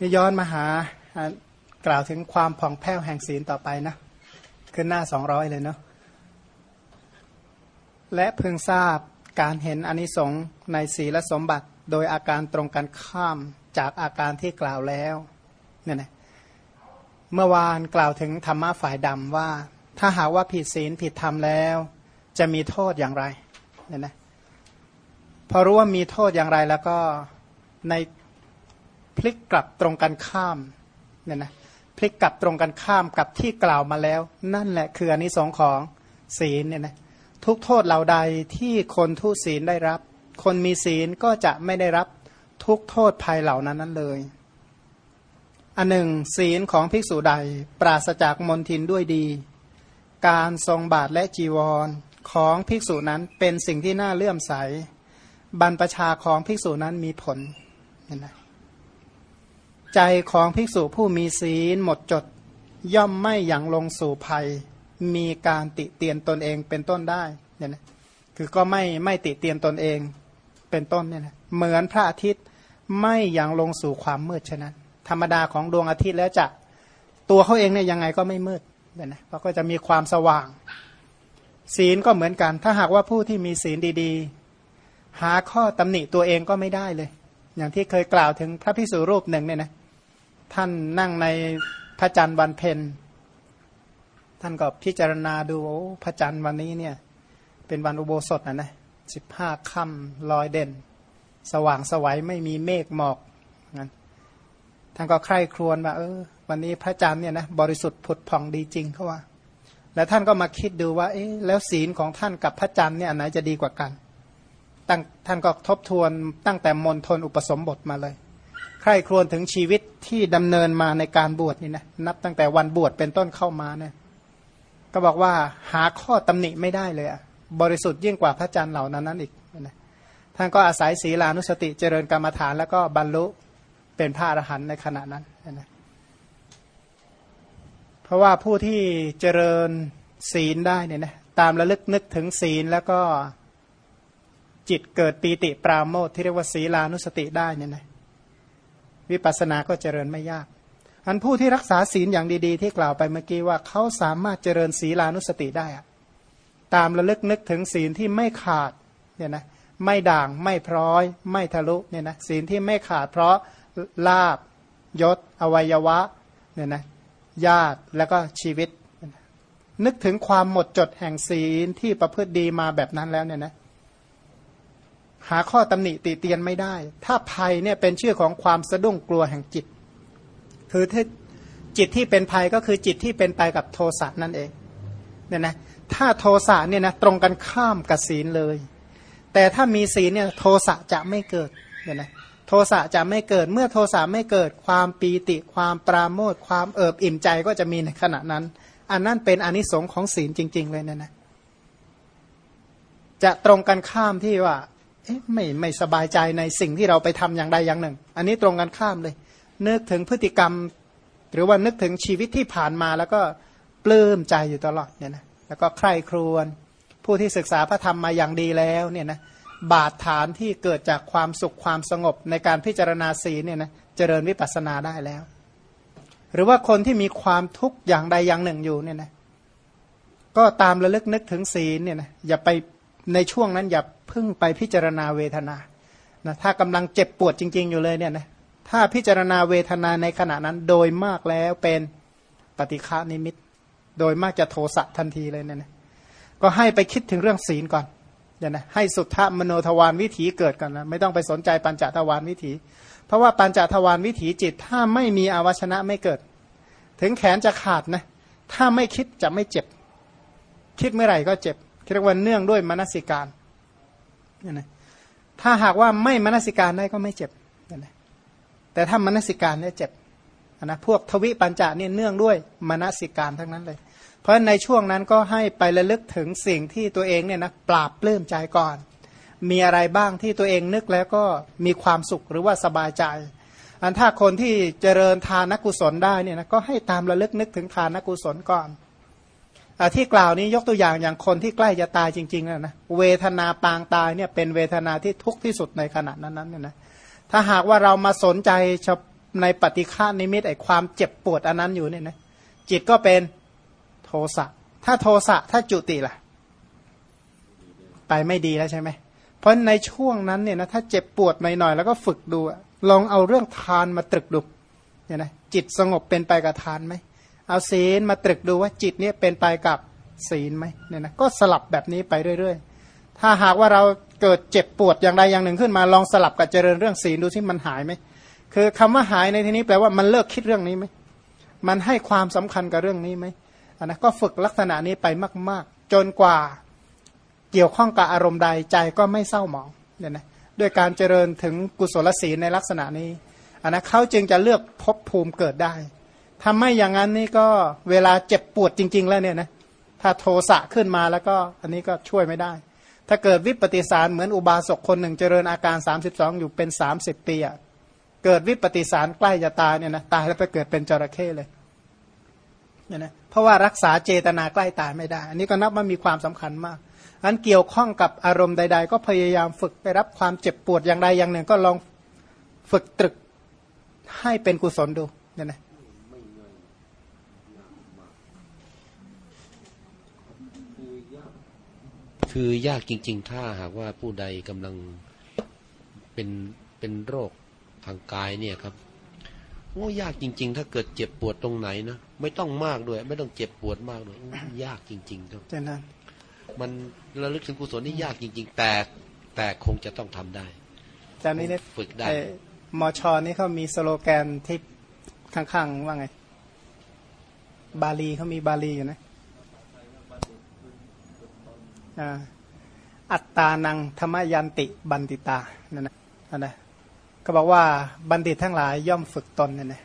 นี่ย้อนมาหากล่าวถึงความผ่องแผ้วแห่งศีลต่อไปนะ ขึ้นหน้าสองร้อยเลยเนาะและเพิ่งทราบการเห็นอนิสงส์ในศีลสมบัติ โดยอาการตรงกันข้ามจากอาการที่กล่าวแล้วเนี่ยนะเมื่อวานกล่าวถึงธรรมะฝ่ายดำว่า ถ้าหากว่าผิดศีลผิดธรรมแล้ว จะมีโทษอย่างไรเนี่ยนะพอรู้ว่ามีโทษอย่างไรแล้วก็ใน พลิกกลับตรงกันข้ามเนี่ยนะพลิกกลับตรงกันข้ามกับที่กล่าวมาแล้ว นั่นแหละคืออนนิสงส์ของศีลเนี่ยนะทุกโทษเหล่าใดที่คนทุศีลได้รับ คนมีศีลก็จะไม่ได้รับทุกโทษภัยเหล่านั้นนั้นเลย อันหนึ่ง ศีลของภิกษุใด ปราศจากมนทินด้วยดี การทรงบาทและจีวรของภิกษุนั้นเป็นสิ่งที่น่าเลื่อมใส บรรพชาของภิกษุนั้นมีผลเห็นไหม ใจของภิกษุผู้มีศีลหมดจด ย่อมไม่อย่างลงสู่ภัย มีการติเตียนตนเองเป็นต้นได้เนี่ยนะคือก็ไม่ไม่ติเตียนตนเองเป็นต้นเนี่ยนะเหมือนพระอาทิตย์ไม่อย่างลงสู่ความมืดฉะนั้น ธรรมดาของดวงอาทิตย์แล้วจะตัวเขาเองเนี่ยยังไงก็ไม่มืดเนี่ยนะเขาก็จะมีความสว่าง ศีลก็เหมือนกัน ถ้าหากว่าผู้ที่มีศีลดี ๆ หาข้อตำหนิตัวเองก็ไม่ได้เลย อย่างที่เคยกล่าวถึงพระพิสุรูปหนึ่งเนี่ยนะท่านนั่งในพระจันทร์วันเพ็ญท่านก็พิจารณาดูพระจันทร์วันนี้เนี่ยเป็นวันอุโบสถนะนะสิบห้าค่ำลอยเด่น สว่างสวัยไม่มีเมฆหมอกงั้นท่านก็ใคร่ครวญว่าเออวันนี้พระจันทร์เนี่ยนะบริสุทธิ์ผุดผ่องดีจริงเขาว่า แล้วท่านก็มาคิดดูว่าเอ๊ะแล้วศีลของท่านกับพระจันทร์เนี่ยอันไหนจะดีกว่ากัน ท่านก็ทบทวนตั้งแต่มณฑลอุปสมบทมาเลย ใครครวญถึงชีวิตที่ดำเนินมาในการบวชนี่นะนับตั้งแต่วันบวชเป็นต้นเข้ามาเนี่ยก็บอกว่าหาข้อตำหนิไม่ได้เลยอะบริสุทธิ์ยิ่งกว่าพระจันทร์เหล่านั้นนั้นอีกนะท่านก็อาศัยศีลานุสติเจริญกรรมฐาน แล้วก็บรรลุเป็นพระอรหันต์ในขณะนั้นนะเพราะว่าผู้ที่เจริญศีลได้เนี่ยนะตามระลึกนึกถึงศีลแล้วก็ จิตเกิดปีติปราโมทที่เรียกว่าศีลานุสติได้เนี่ยนะวิปัสสนาก็เจริญไม่ยาก อันผู้ที่รักษาศีลอย่างดีๆ ที่กล่าวไปเมื่อกี้ว่าเขาสามารถเจริญศีลานุสติได้อะตามระลึกนึกถึงศีลที่ไม่ขาดเนี่ยนะไม่ด่างไม่พร้อย ไม่ทะลุเนี่ยนะศีลที่ไม่ขาดเพราะลาบยศ อวัยวะเนี่ยนะญาติแล้วก็ชีวิต นึกถึงความหมดจดแห่งศีลที่ประพฤติดีมาแบบนั้นแล้วเนี่ยนะ หาข้อตำหนิติเตียนไม่ได้ ถ้าภัยเนี่ยเป็นชื่อของความสะดุ้งกลัวแห่งจิต คือถ้าจิตที่เป็นภัยก็คือจิตที่เป็นไปกับโทสะนั่นเองเนี่ยนะถ้าโทสะเนี่ยนะตรงกันข้ามกับศีลเลย แต่ถ้ามีศีลเนี่ยโทสะจะไม่เกิดเนี่ยนะโทสะจะไม่เกิดเมื่อโทสะไม่เกิดความปีติ ความปราโมทความเอิบอิ่มใจก็จะมีในขณะนั้น อันนั้นเป็นอนิสงค์ของศีลจริง ๆ เลยเนี่ยนะจะตรงกันข้ามที่ว่า ไม่ไม่สบายใจในสิ่งที่เราไปทำอย่างใดอย่างหนึ่ง อันนี้ตรงกันข้ามเลย นึกถึงพฤติกรรม หรือว่านึกถึงชีวิตที่ผ่านมาแล้วก็ปลื้มใจอยู่ตลอดเนี่ยนะแล้วก็ใคร่ครวญผู้ที่ศึกษาพระธรรมมาอย่างดีแล้วเนี่ยนะบาดฐานที่เกิดจากความสุขความสงบในการพิจารณาศีเนี่ยนะเจริญวิปัสสนาได้แล้ว หรือว่าคนที่มีความทุกข์อย่างใดอย่างหนึ่งอยู่เนี่ยนะก็ตามระลึกนึกถึงศีลเนี่ยนะอย่าไปในช่วงนั้นอย่า พึ่งไปพิจารณาเวทนานะถ้ากำลังเจ็บปวดจริง ๆ อยู่เลยเนี่ยนะถ้าพิจารณาเวทนาในขณะนั้นโดยมากแล้วเป็นปฏิฆานิมิต โดยมากจะโทสะทันทีเลยเนี่ยนะก็ให้ไปคิดถึงเรื่องศีลก่อนเนี่ยนะให้สุทธมโนทวารวิถีเกิดก่อนนะไม่ต้องไปสนใจปัญจทวารวิถี เพราะว่าปัญจทวารวิถีจิต ถ้าไม่มีอวชนะไม่เกิด ถึงแขนจะขาดนะถ้าไม่คิดจะไม่เจ็บ คิดเมื่อไหร่ก็เจ็บเรียกว่าเนื่องด้วยมนสิการ นะถ้าหากว่าไม่มนสิการได้ก็ไม่เจ็บนะแต่ถ้ามนสิการเนี่ยเจ็บนะพวกทวิปัญจเนี่ยเนื่องด้วยมนสิการทั้งนั้นเลย เพราะในช่วงนั้นก็ให้ไประลึกถึงสิ่งที่ตัวเองเนี่ยนะปราบปลื้มใจก่อน มีอะไรบ้างที่ตัวเองนึกแล้วก็มีความสุขหรือว่าสบายใจ อันถ้าคนที่เจริญทานกุศลได้เนี่ยนะก็ให้ตามระลึกนึกถึงทานกุศลก่อน ที่กล่าวนี้ยกตัวอย่างอย่างคนที่ใกล้จะตายจริงๆนะนะเวทนาปางตายเนี่ยเป็นเวทนาที่ทุกข์ที่สุดในขณะนั้นๆเนี่ยนะถ้าหากว่าเรามาสนใจในปฏิฆานิมิตไอความเจ็บปวดอันนั้นอยู่เนี่ยนะจิตก็เป็นโทสะถ้าโทสะถ้าจุติล่ะ ไปไม่ดีแล้วใช่ไหมเพราะในช่วงนั้นเนี่ยนะถ้าเจ็บปวดหน่อยๆแล้วก็ฝึกดูลองเอาเรื่องทานมาตรึกดูเนี่ยนะจิตสงบเป็นไปกับทานไหม เอาศีลมาตรึกดูว่าจิตเนี่ยเป็นไปกับศีลไหมเนี่ยนะก็สลับแบบนี้ไปเรื่อย ๆ ถ้าหากว่าเราเกิดเจ็บปวดอย่างใดอย่างหนึ่งขึ้นมาลองสลับกับเจริญเรื่องศีลดูที่มันหายไหมคือคำว่าหายในที่นี้แปลว่ามันเลิกคิดเรื่องนี้ไหมมันให้ความสำคัญกับเรื่องนี้ไหมอันนะก็ฝึกลักษณะนี้ไปมาก ๆ จนกว่าเกี่ยวข้องกับอารมณ์ใดใจก็ไม่เศร้าหมองเนี่ยนะด้วยการเจริญถึงกุศลศีลในลักษณะนี้อันนะเขาจึงจะเลือกพบภูมิเกิดได้ ทำไม่อย่างนั้นนี่ก็เวลาเจ็บปวดจริง ๆ แล้วเนี่ยนะถ้าโทสะขึ้นมาแล้วก็อันนี้ก็ช่วยไม่ได้ ถ้าเกิดวิปฏิสารเหมือนอุบาสกคนหนึ่งเจริญอาการ 32 อยู่เป็น 30 ปีอะเกิดวิปฏิสารใกล้จะตายเนี่ยนะตายแล้วไปเกิดเป็นจระเข้เลยเนี่ยนะเพราะว่ารักษาเจตนาใกล้ตายไม่ได้ อันนี้ก็นับว่ามีความสำคัญมากอันเกี่ยวข้องกับอารมณ์ใด ๆ ก็พยายามฝึกไปรับความเจ็บปวดอย่างใดอย่างหนึ่ง ก็ลองฝึกตรึกให้เป็นกุศลดูเนี่ยนะ คือยากจริง ๆ ถ้าหากว่าผู้ใดกำลังเป็นเป็นโรคทางกายเนี่ยครับโอ้ยากจริง ๆ ถ้าเกิดเจ็บปวดตรงไหนนะไม่ต้องมากด้วย ไม่ต้องเจ็บปวดมากด้วยยากจริง ๆ ครับใช่นะมันระลึกถึงกุศลนี่ยากจริง ๆ แต่แต่คงจะต้องทำได้จานี้เนี่ยฝึกได้มอชอนี่เขามีสโลแกนที่ข้างๆว่าไง บาลีเขามีบาลีอยู่นะ อัตตานังธรรมยันติบันติตานั่นนะนะก็บอกว่าบัณฑิตทั้งหลายย่อมฝึกตนนั่นนะ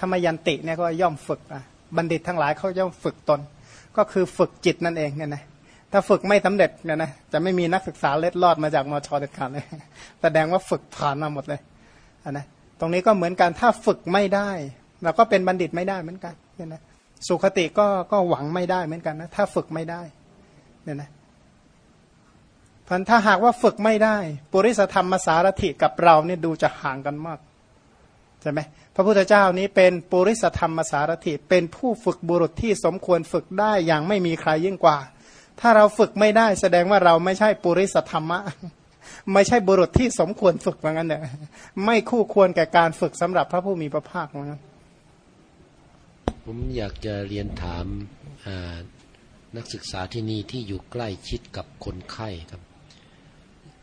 ธรรมยันติเนี่ยก็ย่อมฝึกอะบัณฑิตทั้งหลายเขาย่อมฝึกตน ก็คือฝึกจิตนั่นเองเนี่ยนะถ้าฝึกไม่สำเร็จเนี่ยนะจะไม่มีนักศึกษาเล็ดลอดมาจากมชเด็ดขาดเลยแสดงว่าฝึกผ่านมาหมดเลยอันนะตรงนี้ก็เหมือนกันถ้าฝึกไม่ได้เราก็เป็นบัณฑิตไม่ได้เหมือนกันเนี่ยนะสุขติก็ก็หวังไม่ได้เหมือนกันนะถ้าฝึกไม่ได้เนี่ยนะ พันถ้าหากว่าฝึกไม่ได้ ปุริสธรรมสารถิกับเราเนี่ยดูจะห่างกันมากใช่ไหมพระพุทธเจ้านี้เป็นปุริสธรรมสารถิเป็นผู้ฝึกบุรุษที่สมควรฝึกได้อย่างไม่มีใครยิ่งกว่า ถ้าเราฝึกไม่ได้แสดงว่าเราไม่ใช่ปุริสธรรมะ ไม่ใช่บุรุษที่สมควรฝึกเหมือนกันเนี่ยไม่คู่ควรแก่การฝึกสำหรับพระผู้มีพระภาคเหมือนกันผมอยากจะเรียนถามนักศึกษาที่นี่ที่อยู่ใกล้ชิดกับคนไข้ครับ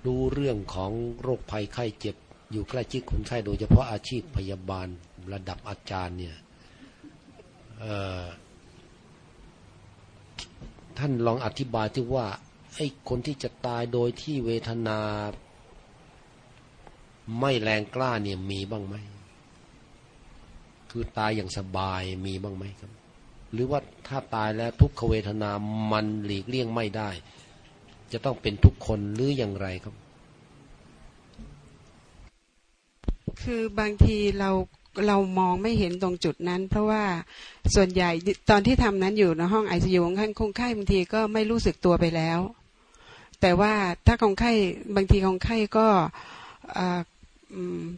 รู้เรื่องของโรคภัยไข้เจ็บ อยู่ใกล้ชิดคนไข้โดยเฉพาะอาชีพพยาบาลระดับอาจารย์เนี่ยท่านลองอธิบายที่ว่าไอ้คนที่จะตายโดยที่เวทนา ไม่แรงกล้าเนี่ยมีบ้างไหมคือตายอย่างสบายมีบ้างไหมครับ หรือว่าถ้าตายแล้วทุกขเวทนามันหลีกเลี่ยงไม่ได้ จะต้องเป็นทุกคนหรืออย่างไรครับ คือบางทีเราเรามองไม่เห็นตรงจุดนั้น เพราะว่าส่วนใหญ่ตอนที่ทำนั้นอยู่ในห้องไอซียูของคนไข้บางทีก็ไม่รู้สึกตัวไปแล้ว แต่ว่าถ้าคนไข้บางทีคนไข้ก็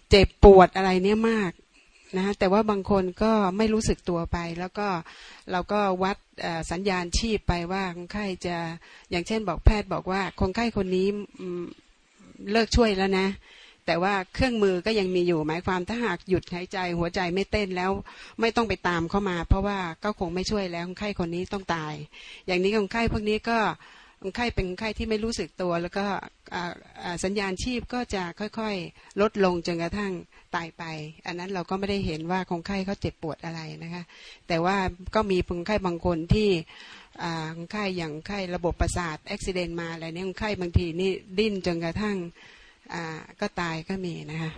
เจ็บปวดอะไรเนี่ยมาก นะแต่ว่าบางคนก็ไม่รู้สึกตัวไป แล้วก็เราก็วัดสัญญาณชีพไปว่าคนไข้จะอย่างเช่นบอกแพทย์บอกว่าคนไข้คนนี้เลิกช่วยแล้วนะ แต่ว่าเครื่องมือก็ยังมีอยู่หมายความถ้าหากหยุดหายใจหัวใจไม่เต้นแล้วไม่ต้องไปตามเข้ามา เพราะว่าก็คงไม่ช่วยแล้วคนไข้คนนี้ต้องตาย อย่างนี้คนไข้พวกนี้ก็ คนไข้เป็นไข้ที่ไม่รู้สึกตัว แล้วก็สัญญาณชีพก็จะค่อยๆ ลดลงจนกระทั่งตายไป อันนั้นเราก็ไม่ได้เห็นว่าคนไข้เขาเจ็บปวดอะไรนะคะ แต่ว่าก็มีคนไข้บางคนที่คนไข้อย่างไข้ระบบประสาทอุบิเหตุมาอะไรเนี่ยคนไข้บางทีนี่ดิ้นจนกระทั่งก็ตายก็มีนะคะ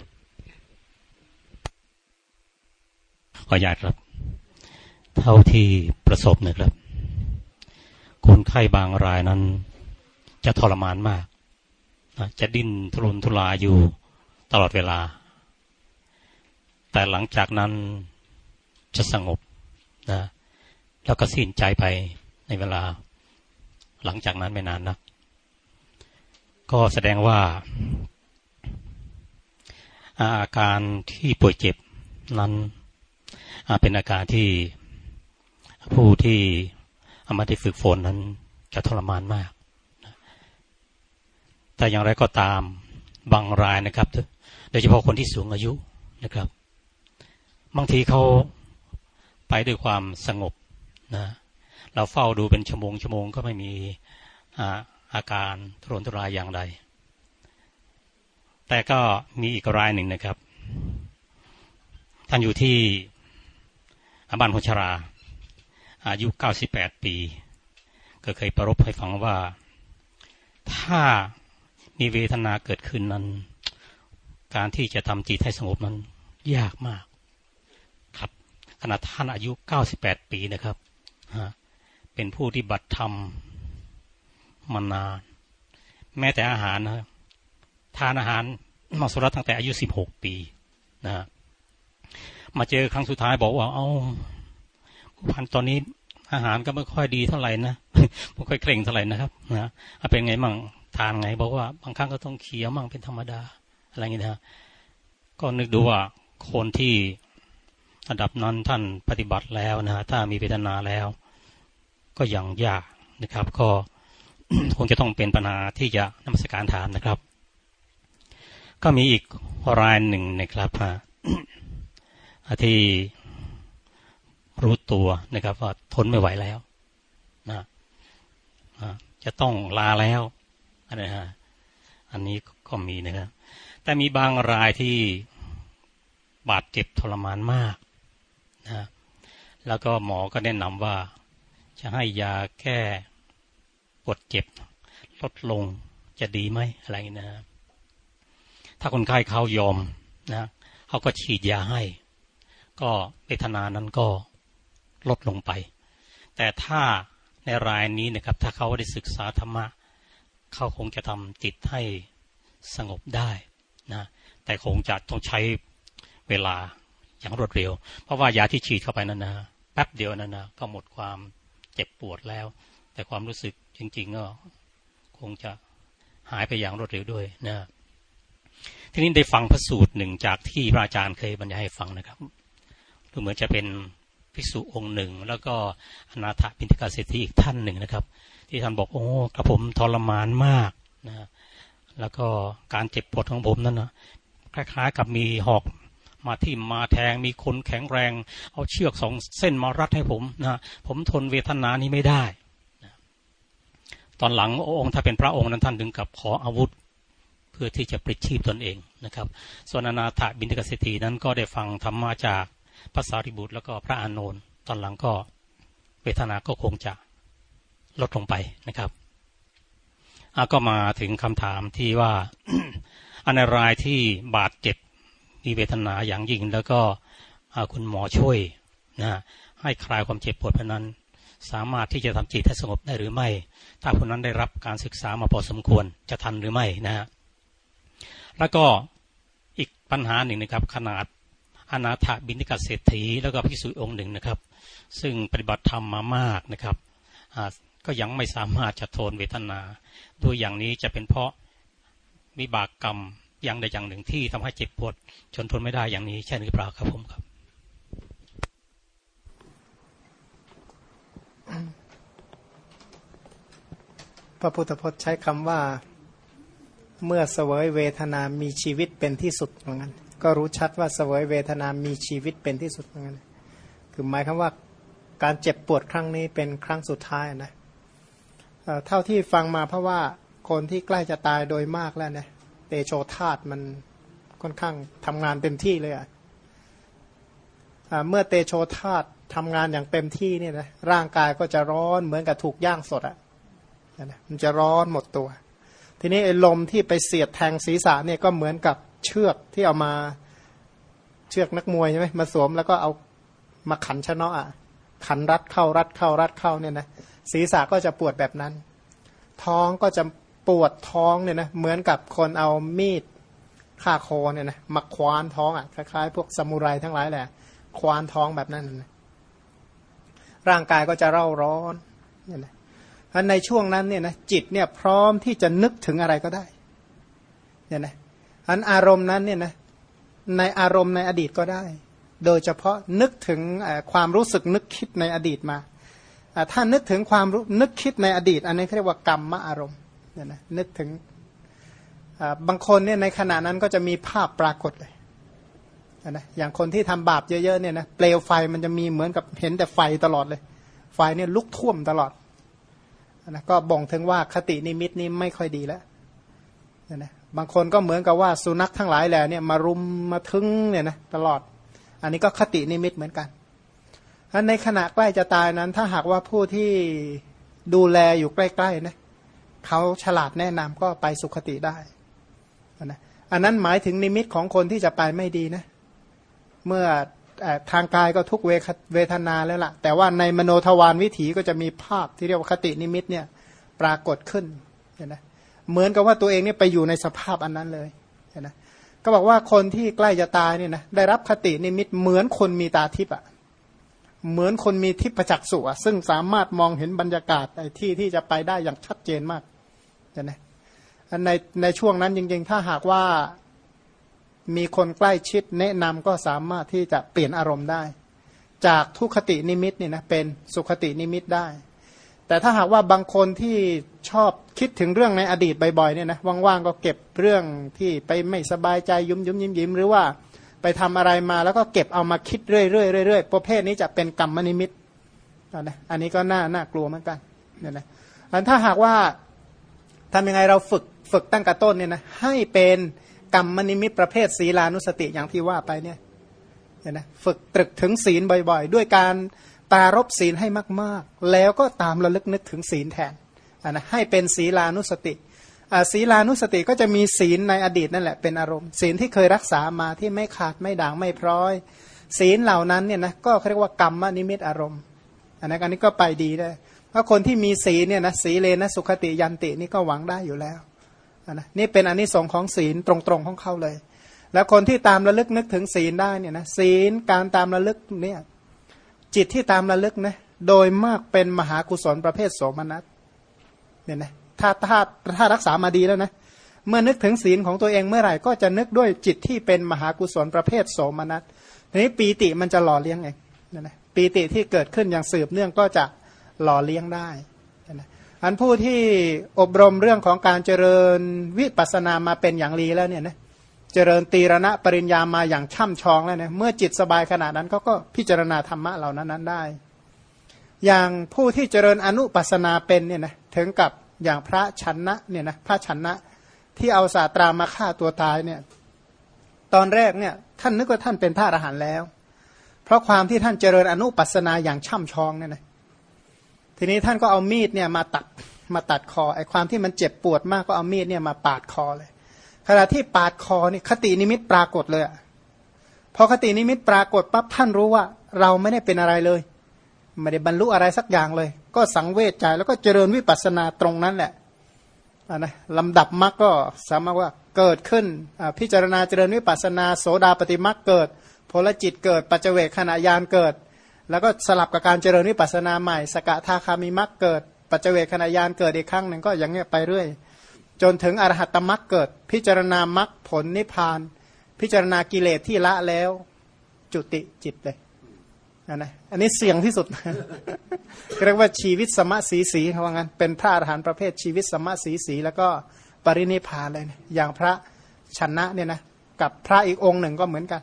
ขออนุญาตครับ เท่าที่ประสบนะครับ คนไข้บางรายนั้น จะทรมานมาก จะดิ้นทุรนทุรายอยู่ตลอดเวลา แต่หลังจากนั้นจะสงบนะแล้วก็สิ้นใจไปในเวลา หลังจากนั้นไม่นานนะก็แสดงว่า อาการที่ป่วยเจ็บนั้นเป็นอาการที่ผู้ที่ เอามาได้ฝึกฝนนั้นจะทรมานมากแต่อย่างไรก็ตามบางรายนะครับโดยเฉพาะคนที่สูงอายุนะครับ บางทีเขาไปด้วยความสงบนะ เราเฝ้าดูเป็นชั่วโมงชั่วโมงก็ไม่มีอาอาการทุรนทุรายอย่างใด แต่ก็มีอีกรายหนึ่งนะครับ ท่านอยู่ที่บ้านพชรา อายุ98ปี ก็เคยประรบให้ฟังว่า ถ้ามีเวทนาเกิดขึ้นนั้น การที่จะทำจิตให้สงบนั้น ยากมาก ครับขณะท่านอายุ98ปีนะครับเป็นผู้ที่บัตรธรรมมานาน แม้แต่อาหารนะทานอาหารมาสุรัตตั้งแต่อายุ16ปีนะมาเจอครั้งสุดท้ายบอกว่า เอาพันตอนนี้ อาหารก็ไม่ค่อยดีเท่าไหร่นะไม่ค่อยเคร่งเท่าไหร่นะครับนะเป็นไงมั่งทานไง บอกว่าบางครั้งก็ต้องเคี้ยวมั่งเป็นธรรมดา อะไรเงี้ยนะก็นึกดูว่าคนที่ระดับนั้นท่านปฏิบัติแล้วนะถ้ามีเวทนาแล้ว ก็ยังยากนะครับ ก็คงจะต้องเป็นปัญหาที่จะนมัสการถามนะครับ ก็มีอีกรายหนึ่งนะครับที่ รู้ตัวนะครับว่าทนไม่ไหวแล้วนะจะต้องลาแล้วอันนี้ฮะอันนี้ก็มีนะครับ แต่มีบางรายที่บาดเจ็บทรมานมากนะแล้วก็หมอก็แนะนำว่าจะให้ยาแก้ปวดเจ็บ ลดลงจะดีไหมอะไรนะถ้าคนไข้เขายอมนะเขาก็ฉีดยาให้ ก็เวทนานั้นก็ ลดลงไป แต่ถ้าในรายนี้นะครับ ถ้าเขาได้ศึกษาธรรมะ เขาคงจะทำจิตให้สงบได้นะแต่คงจะต้องใช้เวลาอย่างรวดเร็ว เพราะว่ายาที่ฉีดเข้าไปนั้นนะแป๊บเดียวนั้นนะก็หมดความเจ็บปวดแล้ว แต่ความรู้สึกจริง ๆ ก็คงจะหายไปอย่างรวดเร็วด้วยนะทีนี้ได้ฟังพระสูตรหนึ่งจากที่พระอาจารย์เคยบรรยายให้ฟังนะครับดูเหมือนจะเป็น ภิกษุองค์หนึ่ง แล้วก็อนาถปิณฑกาเศรษฐีอีกท่านหนึ่งนะครับ ที่ท่านบอกโอ้กระผมทรมานมากนะแล้วก็การเจ็บปวดของผมนั่นนะคล้ายๆกับมีหอกมาที่มาแทงมีคนแข็งแรง เอาเชือกสองเส้นมารัดให้ผมนะผมทนเวทนานี้ไม่ได้นะตอนหลังองค์ถ้าเป็นพระองค์นั้นท่านถึงกับขออาวุธ เพื่อที่จะปลิดชีพตนเองนะครับ ส่วนอนาถบินทกเศรษฐีนั้นก็ได้ฟังธรรมมาจาก พระสารีบุตรแล้วก็พระอานนท์ตอนหลังก็เวทนาก็คงจะลดลงไปนะครับก็มาถึงคำถามที่ว่าอันรายที่บาดเจ็บมีเวทนาอย่างยิ่ง แล้วก็คุณหมอช่วยนะให้คลายความเจ็บปวดเพรานั้น สามารถที่จะทำจิตให้สงบได้หรือไม่ ถ้าคนนั้นได้รับการศึกษามาพอสมควรจะทันหรือไม่นะฮะแล้วก็อีกปัญหาหนึ่งนะครับ ขนาด อนาถบินิกาเศรษฐีแล้วก็พิสุองค์หนึ่งนะครับ ซึ่งปฏิบัติธรรมมามากนะครับก็ยังไม่สามารถจะทนเวทนาด้วยอย่างนี้จะเป็นเพราะวิบากกรรมอย่างใดอย่างหนึ่งที่ทำให้เจ็บปวดจนทนไม่ได้อย่างนี้ใช่หรือเปล่าครับผมครับ พระพุทธพจน์ใช้คำว่า เมื่อเสวยเวทนามีชีวิตเป็นที่สุดเหมือนกัน ก็รู้ชัดว่าเสวยเวทนามีชีวิตเป็นที่สุดเหมือนกันคือหมายคำว่าการเจ็บปวดครั้งนี้เป็นครั้งสุดท้ายนะเท่าที่ฟังมาเพราะว่าคนที่ใกล้จะตายโดยมากแล้วนะเตโชธาตมันค่อนข้างทำงานเต็มที่เลยอะเมื่อเตโชธาตทำงานอย่างเต็มที่เนี่ยนะร่างกายก็จะร้อนเหมือนกับถูกย่างสดอะมันจะร้อนหมดตัว ทีนี้ไอ้ลมที่ไปเสียดแทงศีรษะเนี่ยก็เหมือนกับ เชือกที่เอามาเชือกนักมวยใช่ไหมมาสวมแล้วก็เอามาขันชนะอะขันรัดเข้ารัดเข้ารัดเข้าเนี่ยนะศีรษะก็จะปวดแบบนั้น ท้องก็จะปวดท้องเนี่ยนะเหมือนกับคนเอามีดฆ่าโคเนี่ยนะมาควานท้องอะคล้ายๆพวกสมุไรทั้งหลายแหละควานท้องแบบนั้นนะร่างกายก็จะเร่าร้อนเนี่ยนะในช่วงนั้นเนี่ยนะจิตเนี่ยพร้อมที่จะนึกถึงอะไรก็ได้เนี่ยนะ อันอารมณ์นั้นเนี่ยนะในอารมณ์ในอดีตก็ได้ โดยเฉพาะนึกถึงความรู้สึกนึกคิดในอดีตมาถ้านึกถึงความนึกคิดในอดีต อันนี้เรียกว่ากรรมมอารมณ์เนี่ยนะนึกถึงบางคนเนี่ยในขณะนั้นก็จะมีภาพปรากฏเลยนะอย่างคนที่ทำบาปเยอะๆเนี่ยนะเปลวไฟมันจะมีเหมือนกับเห็นแต่ไฟตลอดเลย ไฟเนี่ยลุกท่วมตลอดนะก็บ่งถึงว่าคตินิมิตนี้ไม่ค่อยดีแล้วนะ บางคนก็เหมือนกับว่าสุนัขทั้งหลายแหล่เนี่ยมารุมมาทึ้งเนี่ยนะตลอด อันนี้ก็คตินิมิตเหมือนกันอันในขณะใกล้จะตายนั้น ถ้าหากว่าผู้ที่ดูแลอยู่ใกล้ๆนะเขาฉลาดแนะนำก็ไปสุคติได้นะอันนั้นหมายถึงนิมิตของคนที่จะไปไม่ดีนะ เมื่อทางกายก็ทุกขเวทนาแล้วล่ะ แต่ว่าในมโนทวารวิถีก็จะมีภาพที่เรียกว่าคตินิมิตเนี่ยปรากฏขึ้นเห็นไหม เหมือนกับว่าตัวเองเนี่ยไปอยู่ในสภาพอันนั้นเลยนไหมก็บอกว่าคนที่ใกล้จะตายเนี่ยนะได้รับคตินิมิตเหมือนคนมีตาทิพย์อะเหมือนคนมีทิพประจักษุอะซึ่งสามารถมองเห็นบรรยากาศไอ้ที่ที่จะไปได้อย่างชัดเจนมากนไหมในในช่วงนั้นจริงๆ ถ้าหากว่ามีคนใกล้ชิดแนะนำก็สามารถที่จะเปลี่ยนอารมณ์ได้ จากทุกขตินิมิตเนี่ยนะเป็นสุขตินิมิตได้ แต่ถ้าหากว่าบางคนที่ชอบคิดถึงเรื่องในอดีตบ่อยๆเนี่ยนะว่างๆก็เก็บเรื่องที่ไปไม่สบายใจยุ้มยุ้มยิ้มยิ้มหรือว่าไปทำอะไรมาแล้วก็เก็บเอามาคิดเรื่อยๆเรื่อยๆประเภทนี้จะเป็นกรรมนิมิตนะอันนี้ก็น่าน่ากลัวเหมือนกันเนี่ยนะอันถ้าหากว่าทำยังไงเราฝึกฝึกตั้งกระต้นเนี่ยนะให้เป็นกรรมนิมิตประเภทศีลานุสติอย่างที่ว่าไปเนี่ยเห็นไหมฝึกตรึกถึงศีลบ่อย ๆ ด้วยการ ปารบศีลให้มาก ๆ แล้วก็ตามระลึกนึกถึงศีลแทนนะให้เป็นศีลานุสติศีลานุสติก็จะมีศีลในอดีตนั่นแหละเป็นอารมณ์ ศีลที่เคยรักษามาที่ไม่ขาดไม่ด่างไม่พร้อย ศีลเหล่านั้นเนี่ยนะก็เรียกว่ากรรมนิมิตอารมณ์อันนี้อันนี้ก็ไปดีได้เพราะคนที่มีศีลเนี่ยนะศีเลนะสุขติยันตินี่ก็หวังได้อยู่แล้วนะนี่เป็นอันนิสงของศีลตรงๆของเขาเลย แล้วคนที่ตามระลึกนึกถึงศีลได้เนี่ยนะศีลการตามระลึกเนี่ย จิตที่ตามระลึกนะโดยมากเป็นมหากุศลประเภทโสมนัสเนี่ยนะถ้าถ้าถ้ารักษามาดีแล้วนะ เมื่อนึกถึงศีลของตัวเองเมื่อไหร่ก็จะนึกด้วยจิตที่เป็นมหากุศลประเภทโสมนัสทีนี้ปีติมันจะหล่อเลี้ยงเองเนี่ยนะปีติที่เกิดขึ้นอย่างสืบเนื่องก็จะหล่อเลี้ยงได้อันผู้ที่อบรมเรื่องของการเจริญวิปัสสนามาเป็นอย่างดีแล้วเนี่ยนะ เจริญตีรณะปริญญามาอย่างช่ำชองแล้วเนี่ยเมื่อจิตสบายขนาดนั้นเขาก็พิจารณาธรรมะเหล่านั้นนั้นได้ อย่างผู้ที่เจริญอนุปัสนาเป็นเนี่ยนะถึงกับอย่างพระชันนะเนี่ยนะพระชันนะที่เอาศาสตรามาฆ่าตัวตายเนี่ยตอนแรกเนี่ยท่านนึกว่าท่านเป็นพระอรหันต์แล้ว เพราะความที่ท่านเจริญอนุปัสนาอย่างช่ำชองเนี่ยนะทีนี้ท่านก็เอามีดเนี่ยมาตัดมาตัดคอไอ้ความที่มันเจ็บปวดมากก็เอามีดเนี่ยมาปาดคอเลย ขณะที่ปาดคอนี่คตินิมิตปรากฏเลยพอคตินิมิตปรากฏปั๊บท่านรู้ว่า เราไม่ได้เป็นอะไรเลย ไม่ได้บรรลุอะไรสักอย่างเลย ก็สังเวชใจแล้วก็เจริญวิปัสสนาตรงนั้นแหละนะลำดับมรรคก็สามารถว่าเกิดขึ้นพิจารณาเจริญวิปัสสนา โสดาปฏิมรรคเกิดพลจิตเกิดปัจเจเวคขณะยานเกิด แล้วก็สลับกับการเจริญวิปัสนาใหม่ สกทาคามิมักเกิด ปัจเจเวคขณะยานเกิดอีกครั้งหนึ่งก็อย่างเงี้ยไปเรื่อย จนถึงอรหัตตมักเกิด พิจารณามักผลนิพพาน พิจารณากิเลสที่ละแล้ว จุติจิตเลยอันนะอันนี้เสี่ยงที่สุดเรียกว่าชีวิตสมะสีสีเขาว่างั้น เป็นพระอรหันต์ประเภทชีวิตสมะสีสีแล้วก็ปรินิพานเลยนะอย่างพระชนะเนี่ยนะกับพระอีกองค์หนึ่งก็เหมือนกัน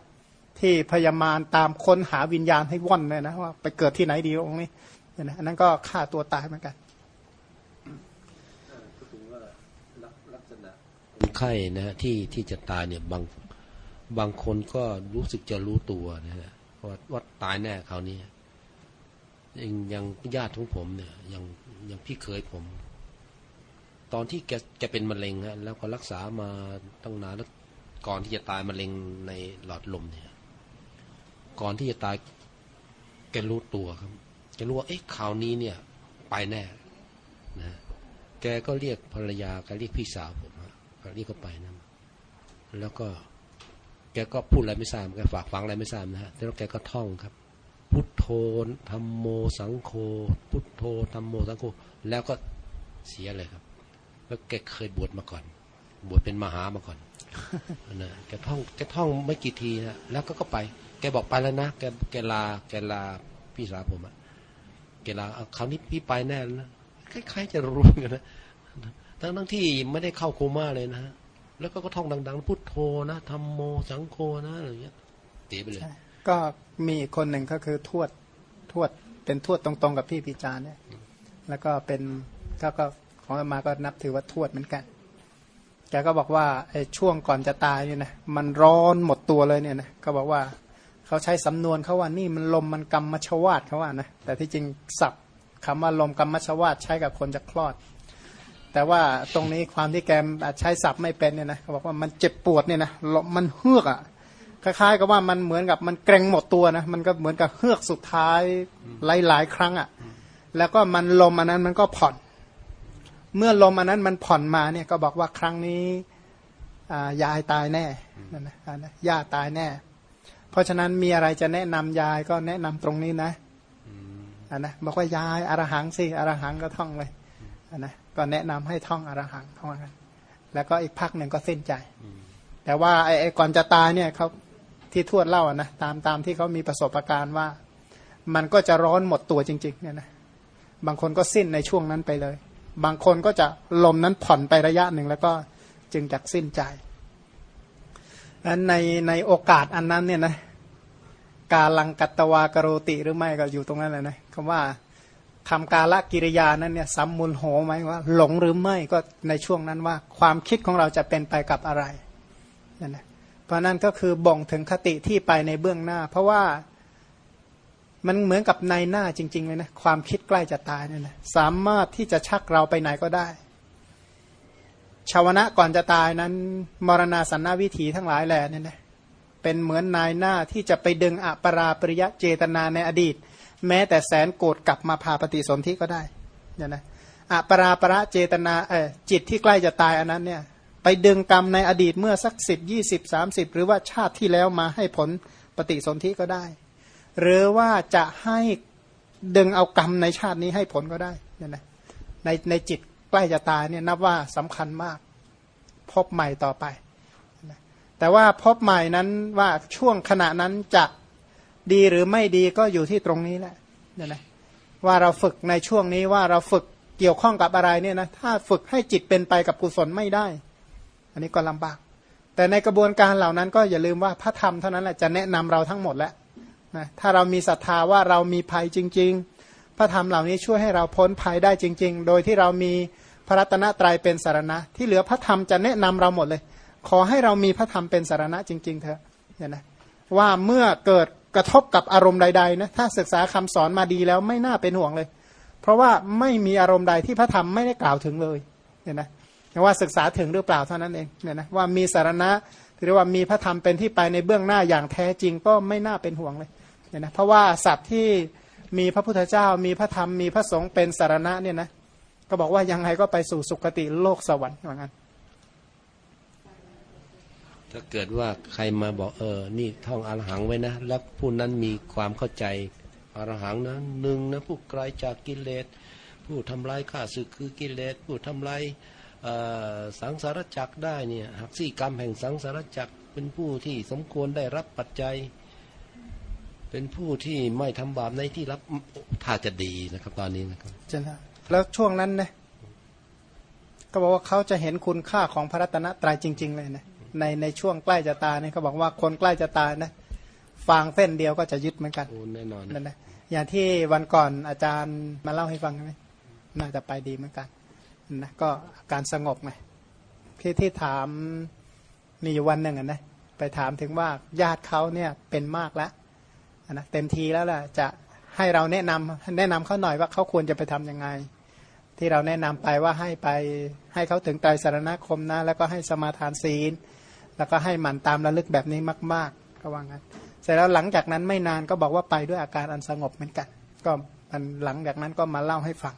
ที่พยามารตามค้นหาวิญญาณให้ว่อนเลยนะว่าไปเกิดที่ไหนดีองค์นี้นะอันนั้นก็ฆ่าตัวตายเหมือนกันคน ไข้นะฮะที่ที่จะตายเนี่ยบางบางคนก็รู้สึกจะรู้ตัวนะฮะว่าว่าตายแน่คราวนี้ยังยังญาติของผมเนี่ยยังยังพี่เคยผม ตอนที่แกแกเป็นมะเร็งฮะแล้วก็รักษามาตั้งนานแล้วก่อนที่จะตายมะเร็งในหลอดลมเนี่ย ก่อนที่จะตายแกรู้ตัวครับแกรู้ว่าเอ๊ะข่าวนี้เนี่ย ไปแน่นะแกก็เรียกภรรยาแกเรียกพี่สาวผม ก็เรียกก็ไปนะแล้วก็แกก็พูดอะไรไม่ทราบแกฝากฟังอะไรไม่ทราบนะฮะแล้วแกก็ท่องครับ พุทโธธรรมโมสังโฆพุทโธธรรมโมสังโฆแล้วก็เสียเลยครับแล้วแกเคยบวชมาก่อน บวชเป็นมหามาก่อนนะแกท่องแกท่องไม่กี่ทีนะแล้วก็ก็ไป แกบอกไปแล้วนะแกแกลาแกลาพี่สาวผมอะแกลาเอาคราวนี้พี่ไปแน่แล้วนะคล้ายๆจะรู้กันนะ ทั้งทั้งที่ไม่ได้เข้าโคม่าเลยนะฮะแล้วก็ก็ท่องดัง ๆ พุทโธนะธรรมโมสังโฆนะอะไรอย่างเงี้ยตีไปเลย ก็มีอีกคนหนึ่งก็คือทวดทวดเป็นทวดตรงๆกับพี่พิจารณ์เนี่ย แล้วก็เป็นก็ก็ของอาตมาก็นับถือว่าทวดเหมือนกันแกก็บอกว่าไอ้ช่วงก่อนจะตายเนี่ยนะมันร้อนหมดตัวเลยเนี่ยนะก็บอกว่าเขาใช้สำนวนเขาว่านี่มันลมมันกรรมมชวาดเขาว่านะแต่ที่จริงศัพท์คำว่าลมกรรมมชวาดใช้กับคนจะคลอด แต่ว่าตรงนี้ความที่แกใช้ศัพท์ไม่เป็นเนี่ยนะเขาบอกว่ามันเจ็บปวดเนี่ยนะมันเฮือกอะคล้ายๆกับว่ามันเหมือนกับมันเกรงหมดตัวนะมันก็เหมือนกับเฮือกสุดท้ายหลายๆครั้งอะแล้วก็มันลมอันนั้นมันก็ผ่อน เมื่อลมอันนั้นมันผ่อนมาเนี่ยก็บอกว่าครั้งนี้ยายตายแน่นั่นนะนะย่าตายแน่ เพราะฉะนั้นมีอะไรจะแนะนำยายก็แนะนำตรงนี้นะอ่านะบอกว่ายายอรหังสิอรหังก็ท่องเลยอ่านะ ก็แนะนำให้ท่องอรหังท่องกันแล้วก็อีกพักหนึ่งก็สิ้นใจ แต่ว่าไอ้ไอ้ก่อนจะตายเนี่ยเขาที่ทวดเล่าอะนะตามตามที่เขามีประสบการณ์ว่า มันก็จะร้อนหมดตัวจริง ๆ เนี่ยนะบางคนก็สิ้นในช่วงนั้นไปเลย บางคนก็จะลมนั้นผ่อนไประยะหนึ่งแล้วก็จึงจักสิ้นใจนั้นในในโอกาสอันนั้นเนี่ยนะกาลังกัตตวากโรติหรือไม่ก็อยู่ตรงนั้นแหละนะคำว่า ทำกาละกิริยานั้นเนี่ยสัมมุลโหไหมว่า หลงหรือไม่ก็ในช่วงนั้นว่า ความคิดของเราจะเป็นไปกับอะไรนั่นนะเพราะนั่นก็คือบ่งถึงคติที่ไปในเบื้องหน้า เพราะว่ามันเหมือนกับในหน้าจริงๆเลยนะความคิดใกล้จะตายเนี่ยนะสามารถที่จะชักเราไปไหนก็ได้ชาวนะก่อนจะตายนั้น มรณาสันนาวิถีทั้งหลายแหล่เนี่ยนะเป็นเหมือนนายหน้าที่จะไปดึงอปราปริยะเจตนาในอดีต แม้แต่แสนโกรธกลับมาพาปฏิสนธิก็ได้เนี่ยนะอปราประเจตนาเออจิตที่ใกล้จะตายอันนั้นเนี่ยไปดึงกรรมในอดีตเมื่อสักสิบยี่สิบสามสิบหรือว่าชาติที่แล้วมาให้ผลปฏิสนธิก็ได้ หรือว่าจะให้ดึงเอากรรมในชาตินี้ให้ผลก็ได้เนี่ยนะในในจิตใกล้จะตายเนี่ยนับว่าสำคัญมาก พบใหม่ต่อไป แต่ว่าพบใหม่นั้นว่าช่วงขณะนั้นจะ ดีหรือไม่ดีก็อยู่ที่ตรงนี้แหละเนี่ยนะว่าเราฝึกในช่วงนี้ว่าเราฝึกเกี่ยวข้องกับอะไรเนี่ยนะถ้าฝึกให้จิตเป็นไปกับกุศลไม่ได้ อันนี้ก็ลำบาก แต่ในกระบวนการเหล่านั้นก็อย่าลืมว่าพระธรรมเท่านั้นแหละจะแนะนำเราทั้งหมดแล้วนะถ้าเรามีศรัทธาว่าเรามีภัยจริง ๆ พระธรรมเหล่านี้ช่วยให้เราพ้นภัยได้จริง ๆ โดยที่เรามีพระรัตนตรัยเป็นสารณะ ที่เหลือพระธรรมจะแนะนำเราหมดเลย ขอให้เรามีพระธรรมเป็นสารณะจริง ๆ เถอะเนี่ยนะว่าเมื่อเกิด กระทบกับอารมณ์ใดๆนะถ้าศึกษาคำสอนมาดีแล้วไม่น่าเป็นห่วงเลย เพราะว่าไม่มีอารมณ์ใดที่พระธรรมไม่ได้กล่าวถึงเลยเนี่ยนะแต่ว่าศึกษาถึงหรือเปล่าเท่านั้นเองเนี่ยนะว่ามีสารณะหรือว่ามีพระธรรมเป็นที่ไปในเบื้องหน้าอย่างแท้จริงก็ไม่น่าเป็นห่วงเลยเนี่ยนะเพราะว่าสัตว์ที่มีพระพุทธเจ้า มีพระธรรมมีพระสงฆ์เป็นสารณะเนี่ยนะก็บอกว่ายังไงก็ไปสู่สุคติโลกสวรรค์เหมือนกัน ถ้าเกิดว่าใครมาบอกเออ นี่ท่องอรหังไว้นะ แล้วผู้นั้นมีความเข้าใจอรหังนะหนึ่งนะผู้ไกลจากกิเลส ผู้ทำลายข้าศึกคือกิเลส ผู้ทำลายสังสารจักรได้เนี่ยหักสี่กรรมแห่งสังสารจักรเป็นผู้ที่สมควรได้รับปัจจัย เป็นผู้ที่ไม่ทำบาปในที่รับถ้าจะดีนะครับ ตอนนี้นะครับใช่แล้วแล้วช่วงนั้นนะก็บอกว่าเขาจะเห็นคุณค่าของพระรัตนตรัยจริง ๆ เลยนะ ในในช่วงใกล้จะตายเนี่ยเขาบอกว่าคนใกล้จะตายนะฟางเส้นเดียวก็จะยึดเหมือนกันโอ้แน่นอนนั่นนะอย่างที่วันก่อนอาจารย์มาเล่าให้ฟังใช่ไหมน่าจะไปดีเหมือนกันนะก็อาการสงบไงที่ที่ถามมีอยู่วันหนึ่งอะนะไปถามถึงว่าญาติเขาเนี่ยเป็นมากแล้วนะเต็มทีแล้วแหละจะให้เราแนะนำแนะนำเขาหน่อยว่าเขาควรจะไปทํำยังไง ที่เราแนะนำไปว่าให้ไปให้เขาถึงไตรสารณคมนะแล้วก็ให้สมาทานศีล แล้วก็ให้มันตามระลึกแบบนี้มาก ๆ ก็ว่างั้นเสร็จแล้วหลังจากนั้นไม่นานก็บอกว่าไปด้วยอาการอันสงบเหมือนกัน ก็มันหลังจากนั้นก็มาเล่าให้ฟัง